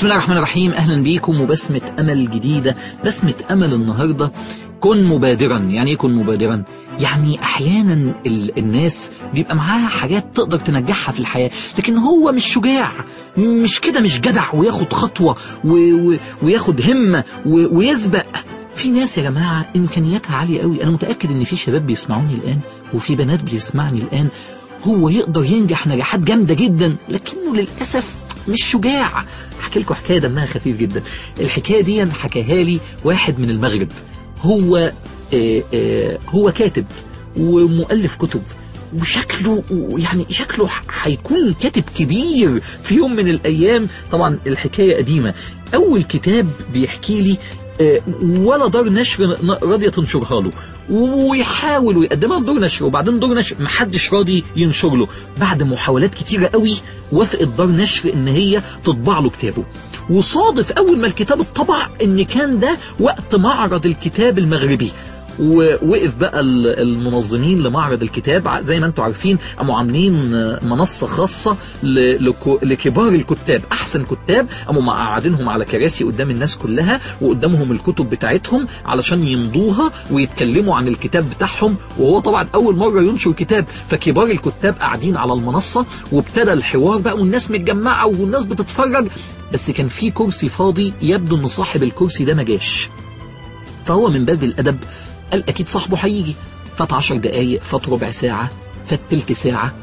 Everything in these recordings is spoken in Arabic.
بسم الله الرحمن الرحيم. أهلا بيكم وبسمة أمل جديدة بسمة أمل النهاردة. كن مبادرا. يعني إيه كن مبادرا؟ يعني أحيانا ال الناس بيبقى معاها حاجات تقدر تنجحها في الحياة لكن هو مش شجاع مش كده مش جدع وياخد خطوة و و وياخد همة و ويسبق. في ناس يا جماعة إمكانياتها عالية قوي. أنا متأكد إن في شباب بيسمعوني الآن وفي بنات بيسمعني الآن. هو يقدر ينجح نجاحات جامدة جدا لكنه للأسف مش شجاع. أحكي لكم حكاية دمها خفيف جدا. الحكاية دي حكاها لي واحد من المغرب. هو آه آه هو كاتب ومؤلف كتب. وشكله يعني شكله هيكون كاتب كبير في يوم من الأيام. طبعا الحكاية قديمة. أول كتاب بيحكي لي ولا دار نشر راضية تنشرها له ويحاول ويقدمها لدار نشر وبعدين دار نشر محدش راضي ينشر له. بعد محاولات كتيرة قوي وافقت دار نشر إن هي تطبع له كتابه. وصادف أول ما الكتاب اتطبع إن كان ده وقت معرض الكتاب المغربي. ووقف بقى المنظمين لمعرض الكتاب. زي ما أنتم عارفين قاموا عاملين منصة خاصة لكبار الكتاب أحسن كتاب. قاموا مقعدينهم على كراسي قدام الناس كلها وقدامهم الكتب بتاعتهم علشان يمضوها ويتكلموا عن الكتاب بتاعهم. وهو طبعا أول مرة ينشر كتاب. فكبار الكتاب قاعدين على المنصة وابتدى الحوار بقى والناس متجمعة والناس بتتفرج. بس كان في كرسي فاضي يبدو ان صاحب الكرسي ده ما جاش. فهو من باب الأدب قال أكيد صاحبه هيجي فات عشر دقايق فات ربع ساعة فات تلت ساعة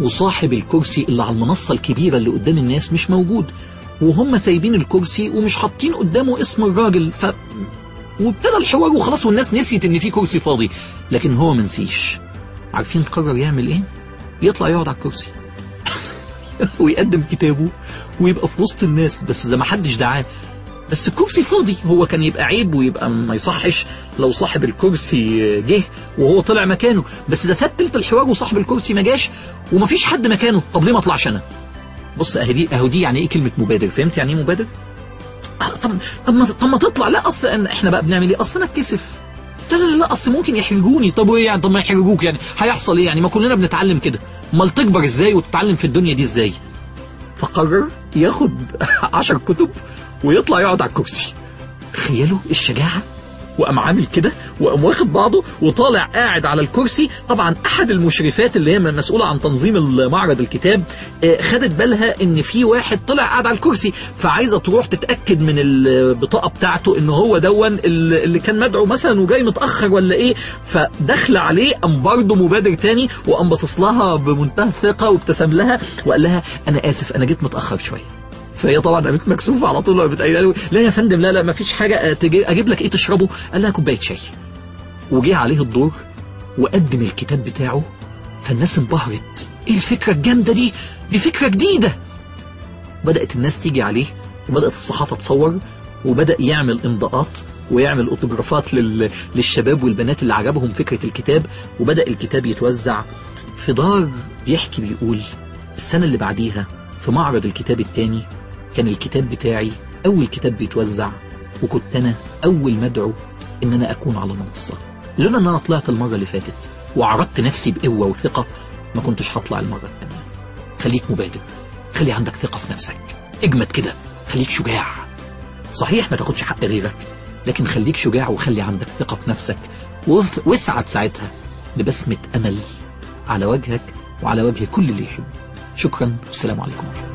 وصاحب الكرسي اللي على المنصة الكبيرة اللي قدام الناس مش موجود. وهم سايبين الكرسي ومش حاطين قدامه اسم الراجل. ف وابتدى الحوار وخلاص والناس نسيت إن في كرسي فاضي. لكن هو منسيش عارفين قرر يعمل إيه؟ يطلع يقعد على الكرسي. ويقدم كتابه ويبقى في وسط الناس. بس ده ما حدش دعاه بس الكرسي فاضي. هو كان يبقى عيب ويبقى ما يصحش لو صاحب الكرسي جه وهو طلع مكانه. بس ده فات تلت الحوار وصاحب الكرسي ما جاش ومفيش حد مكانه. طب ليه ما اطلعش أنا؟ بص اهي دي اهو دي يعني إيه كلمة مبادر؟ فهمت يعني إيه مبادر؟ آه طب طب ما طب ما تطلع. لا اصل إحنا بقى بنعمل إيه؟ اصل أنا اتكسف لا لا لا اصل ممكن يحرجوني. طب إيه يعني؟ طب ما يحرجوك يعني. هيحصل إيه يعني؟ ما كلنا بنتعلم كده. امال تكبر إزاي وتتعلم في الدنيا دي إزاي؟ فقرر ياخد عشر كتب ويطلع يقعد على الكرسي. تخيلوا الشجاعة؟ وقام عامل كده وقام واخد بعضه وطالع قاعد على الكرسي. طبعا أحد المشرفات اللي هي مسؤوله عن تنظيم معرض الكتاب خدت بالها إن في واحد طلع قاعد على الكرسي فعايزة تروح تتأكد من البطاقة بتاعته إن هو دون اللي كان مدعو مثلا وجاي متأخر ولا إيه. فدخل عليه قام برضه مبادر تاني وقام باصص لها بمنتهى الثقة وابتسم لها وقال لها أنا آسف أنا جيت متأخر شوية. فهي طبعا قامت مكسوفة على طول وقامت قايلة له لا يا فندم لا لا ما فيش حاجة أجيب لك إيه تشربه؟ قال لها كوباية شاي. وجه عليه الدور وقدم الكتاب بتاعه. فالناس انبهرت. إيه الفكرة الجامدة دي؟ دي فكرة جديدة. بدأت الناس تيجي عليه وبدأت الصحافة تصور وبدأ يعمل إمضاءات ويعمل اوتوجرافات لل... للشباب والبنات اللي عجبهم فكرة الكتاب. وبدأ الكتاب يتوزع. في دار بيحكي بيقول السنة اللي بعديها في معرض الكتاب الثاني كان الكتاب بتاعي أول كتاب بيتوزع وكنت أنا أول مدعو إن أنا أكون على المنصة لولا إن أنا طلعت المرة اللي فاتت وعرضت نفسي بقوة وثقة ما كنتش هطلع المرة الثانية خليك مبادر خلي عندك ثقة في نفسك. اجمد كده خليك شجاع. صحيح ما تاخدش حق غيرك لكن خليك شجاع وخلي عندك ثقة في نفسك. واسعد ساعتها لبسمة أمل على وجهك وعلى وجه كل اللي يحب شكرا والسلام عليكم